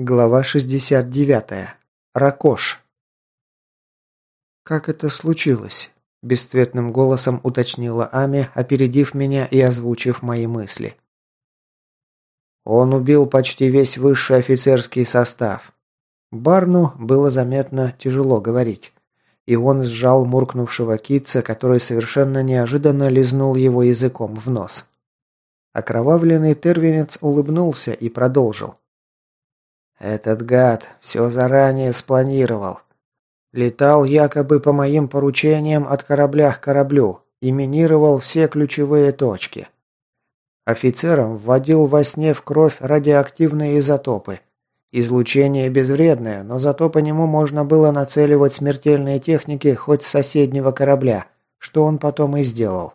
Глава 69. Ракош. «Как это случилось?» – бесцветным голосом уточнила Ами, опередив меня и озвучив мои мысли. Он убил почти весь высший офицерский состав. Барну было заметно тяжело говорить, и он сжал муркнувшего китца, который совершенно неожиданно лизнул его языком в нос. Окровавленный тервинец улыбнулся и продолжил. Этот гад все заранее спланировал. Летал якобы по моим поручениям от корабля к кораблю и минировал все ключевые точки. Офицерам вводил во сне в кровь радиоактивные изотопы. Излучение безвредное, но зато по нему можно было нацеливать смертельные техники хоть с соседнего корабля, что он потом и сделал.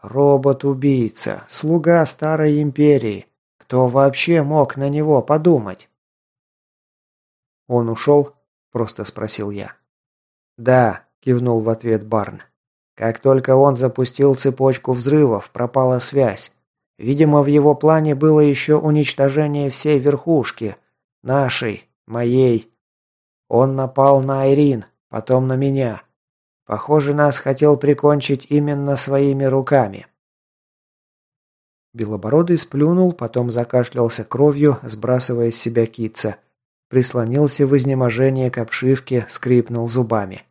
Робот-убийца, слуга старой империи, кто вообще мог на него подумать? «Он ушел?» – просто спросил я. «Да», – кивнул в ответ Барн. «Как только он запустил цепочку взрывов, пропала связь. Видимо, в его плане было еще уничтожение всей верхушки. Нашей, моей. Он напал на Айрин, потом на меня. Похоже, нас хотел прикончить именно своими руками. Белобородый сплюнул, потом закашлялся кровью, сбрасывая с себя кица. Прислонился в изнеможение к обшивке, скрипнул зубами.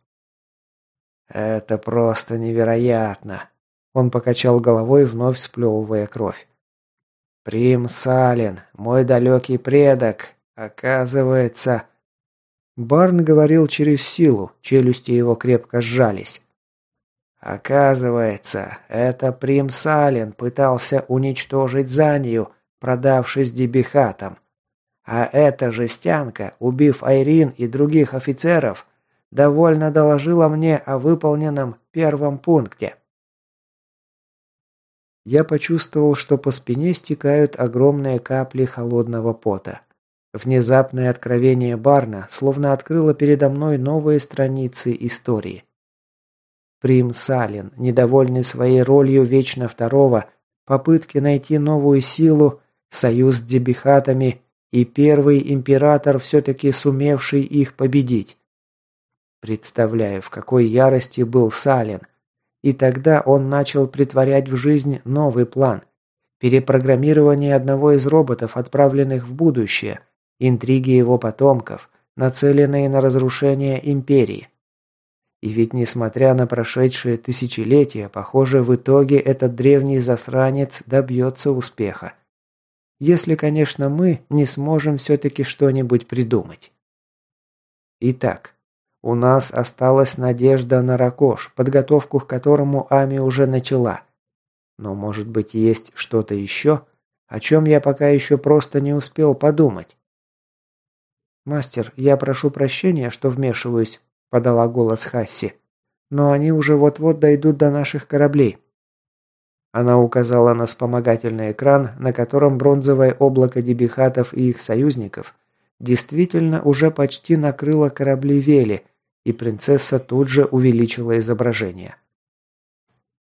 «Это просто невероятно!» Он покачал головой, вновь сплевывая кровь. «Прим Салин, мой далекий предок, оказывается...» Барн говорил через силу, челюсти его крепко сжались. Оказывается, это Прим Салин пытался уничтожить Занию, продавшись Дебихатам. А эта жестянка, убив Айрин и других офицеров, довольно доложила мне о выполненном первом пункте. Я почувствовал, что по спине стекают огромные капли холодного пота. Внезапное откровение Барна словно открыло передо мной новые страницы истории. Прим Салин, недовольный своей ролью вечно второго, попытки найти новую силу, союз с дебихатами и первый император, все-таки сумевший их победить. Представляю, в какой ярости был Салин. И тогда он начал притворять в жизнь новый план. Перепрограммирование одного из роботов, отправленных в будущее, интриги его потомков, нацеленные на разрушение империи. И ведь несмотря на прошедшие тысячелетия, похоже, в итоге этот древний засранец добьется успеха. Если, конечно, мы не сможем все-таки что-нибудь придумать. Итак, у нас осталась надежда на Ракош, подготовку к которому Ами уже начала. Но, может быть, есть что-то еще, о чем я пока еще просто не успел подумать. «Мастер, я прошу прощения, что вмешиваюсь», подала голос Хасси. «Но они уже вот-вот дойдут до наших кораблей». Она указала на вспомогательный экран, на котором бронзовое облако дебихатов и их союзников действительно уже почти накрыло корабли Вели, и принцесса тут же увеличила изображение.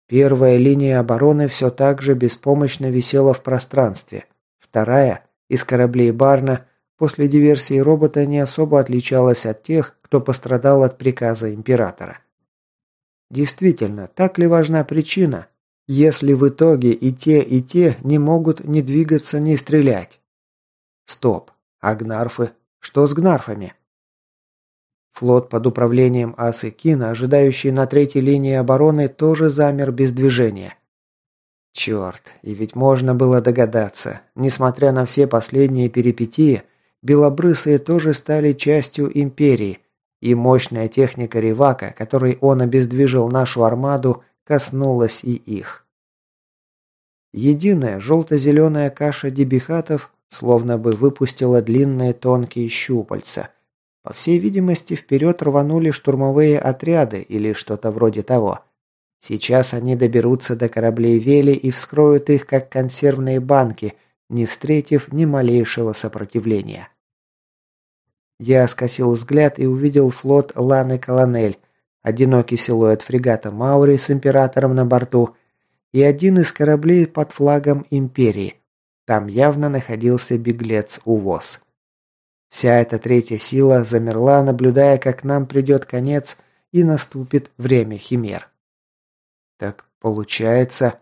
Первая линия обороны все так же беспомощно висела в пространстве. Вторая, из кораблей Барна, после диверсии робота не особо отличалась от тех, кто пострадал от приказа императора. Действительно, так ли важна причина, если в итоге и те, и те не могут ни двигаться, ни стрелять? Стоп. А гнарфы? Что с гнарфами? Флот под управлением Асы Кина, ожидающий на третьей линии обороны, тоже замер без движения. Черт, и ведь можно было догадаться. Несмотря на все последние перипетии, белобрысые тоже стали частью империи, и мощная техника Ревака, которой он обездвижил нашу армаду, коснулась и их. Единая желто-зеленая каша дебихатов словно бы выпустила длинные тонкие щупальца. По всей видимости, вперед рванули штурмовые отряды или что-то вроде того. Сейчас они доберутся до кораблей Вели и вскроют их, как консервные банки, не встретив ни малейшего сопротивления. Я скосил взгляд и увидел флот Ланы Колонель, одинокий силуэт фрегата Маури с императором на борту и один из кораблей под флагом Империи. Там явно находился беглец УВОЗ. Вся эта третья сила замерла, наблюдая, как нам придет конец и наступит время химер. Так получается...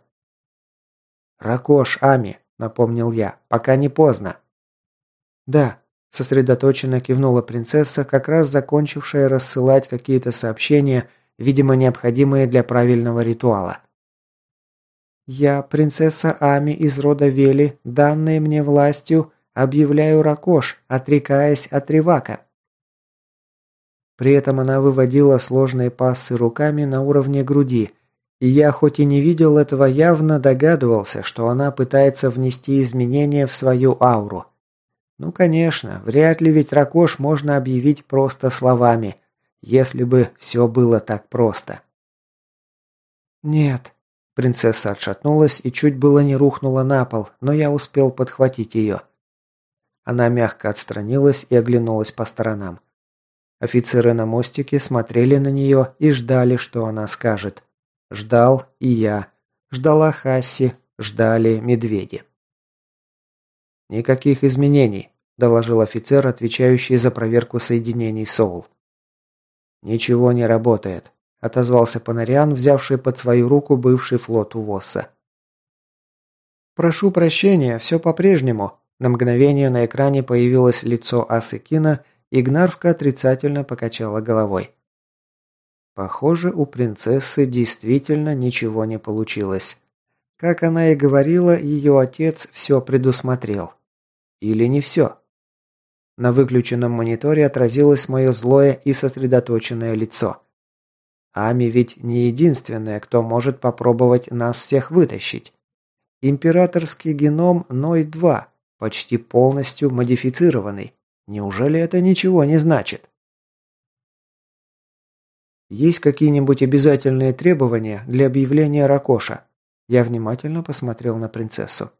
«Ракош, Ами», — напомнил я, — «пока не поздно». «Да», — сосредоточенно кивнула принцесса, как раз закончившая рассылать какие-то сообщения, видимо, необходимые для правильного ритуала. «Я, принцесса Ами из рода Вели, данной мне властью, объявляю Ракош, отрекаясь от Ревака». При этом она выводила сложные пассы руками на уровне груди, и я, хоть и не видел этого, явно догадывался, что она пытается внести изменения в свою ауру. Ну, конечно, вряд ли ведь Ракош можно объявить просто словами, если бы все было так просто. «Нет», – принцесса отшатнулась и чуть было не рухнула на пол, но я успел подхватить ее. Она мягко отстранилась и оглянулась по сторонам. Офицеры на мостике смотрели на нее и ждали, что она скажет. Ждал и я. Ждала Хасси, ждали медведи. «Никаких изменений», – доложил офицер, отвечающий за проверку соединений Соул. «Ничего не работает», – отозвался Панариан, взявший под свою руку бывший флот УВОСа. «Прошу прощения, все по-прежнему». На мгновение на экране появилось лицо Асыкина, и Гнарвка отрицательно покачала головой. Похоже, у принцессы действительно ничего не получилось. Как она и говорила, ее отец все предусмотрел. Или не все. На выключенном мониторе отразилось мое злое и сосредоточенное лицо. Ами ведь не единственная, кто может попробовать нас всех вытащить. Императорский геном Ной-2, почти полностью модифицированный. Неужели это ничего не значит? Есть какие-нибудь обязательные требования для объявления Ракоша? Я внимательно посмотрел на принцессу.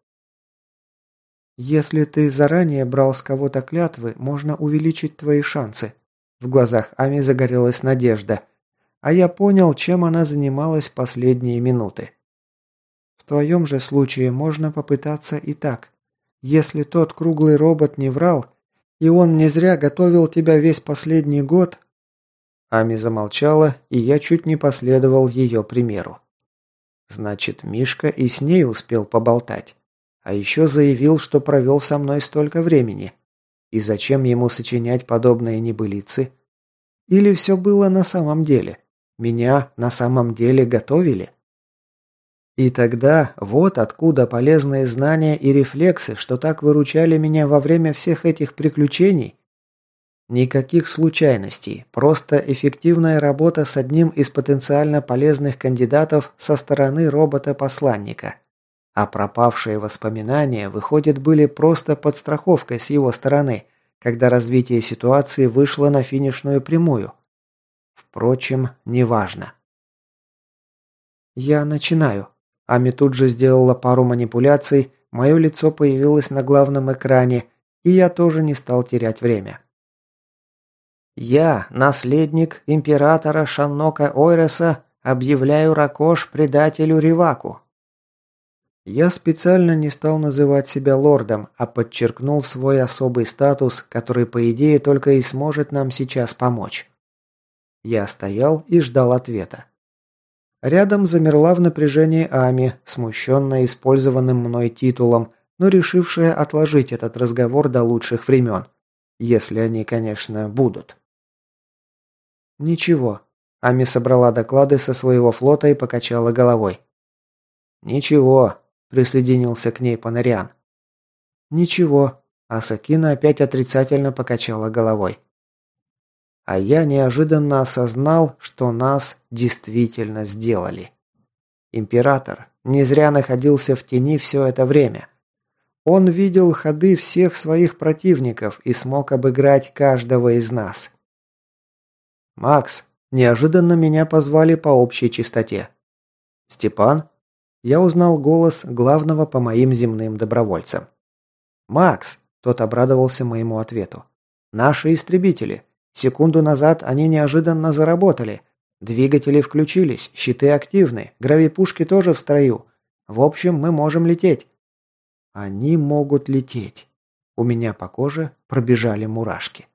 Если ты заранее брал с кого-то клятвы, можно увеличить твои шансы. В глазах Ами загорелась надежда. А я понял, чем она занималась последние минуты. В твоем же случае можно попытаться и так. Если тот круглый робот не врал, и он не зря готовил тебя весь последний год, Ами замолчала, и я чуть не последовал ее примеру. Значит, Мишка и с ней успел поболтать. А еще заявил, что провел со мной столько времени. И зачем ему сочинять подобные небылицы? Или все было на самом деле? Меня на самом деле готовили? И тогда вот откуда полезные знания и рефлексы, что так выручали меня во время всех этих приключений, Никаких случайностей, просто эффективная работа с одним из потенциально полезных кандидатов со стороны робота-посланника. А пропавшие воспоминания, выходят, были просто подстраховкой с его стороны, когда развитие ситуации вышло на финишную прямую. Впрочем, неважно. «Я начинаю». Ами тут же сделала пару манипуляций, мое лицо появилось на главном экране, и я тоже не стал терять время. Я, наследник императора Шаннока Ойреса, объявляю Ракош предателю Риваку. Я специально не стал называть себя лордом, а подчеркнул свой особый статус, который, по идее, только и сможет нам сейчас помочь. Я стоял и ждал ответа. Рядом замерла в напряжении Ами, смущенная использованным мной титулом, но решившая отложить этот разговор до лучших времен. Если они, конечно, будут. «Ничего». Ами собрала доклады со своего флота и покачала головой. «Ничего», – присоединился к ней Панариан. «Ничего», – Асакина опять отрицательно покачала головой. А я неожиданно осознал, что нас действительно сделали. Император не зря находился в тени все это время. Он видел ходы всех своих противников и смог обыграть каждого из нас. «Макс!» Неожиданно меня позвали по общей чистоте. «Степан?» Я узнал голос главного по моим земным добровольцам. «Макс!» Тот обрадовался моему ответу. «Наши истребители. Секунду назад они неожиданно заработали. Двигатели включились, щиты активны, гравипушки тоже в строю. В общем, мы можем лететь». «Они могут лететь». У меня по коже пробежали мурашки.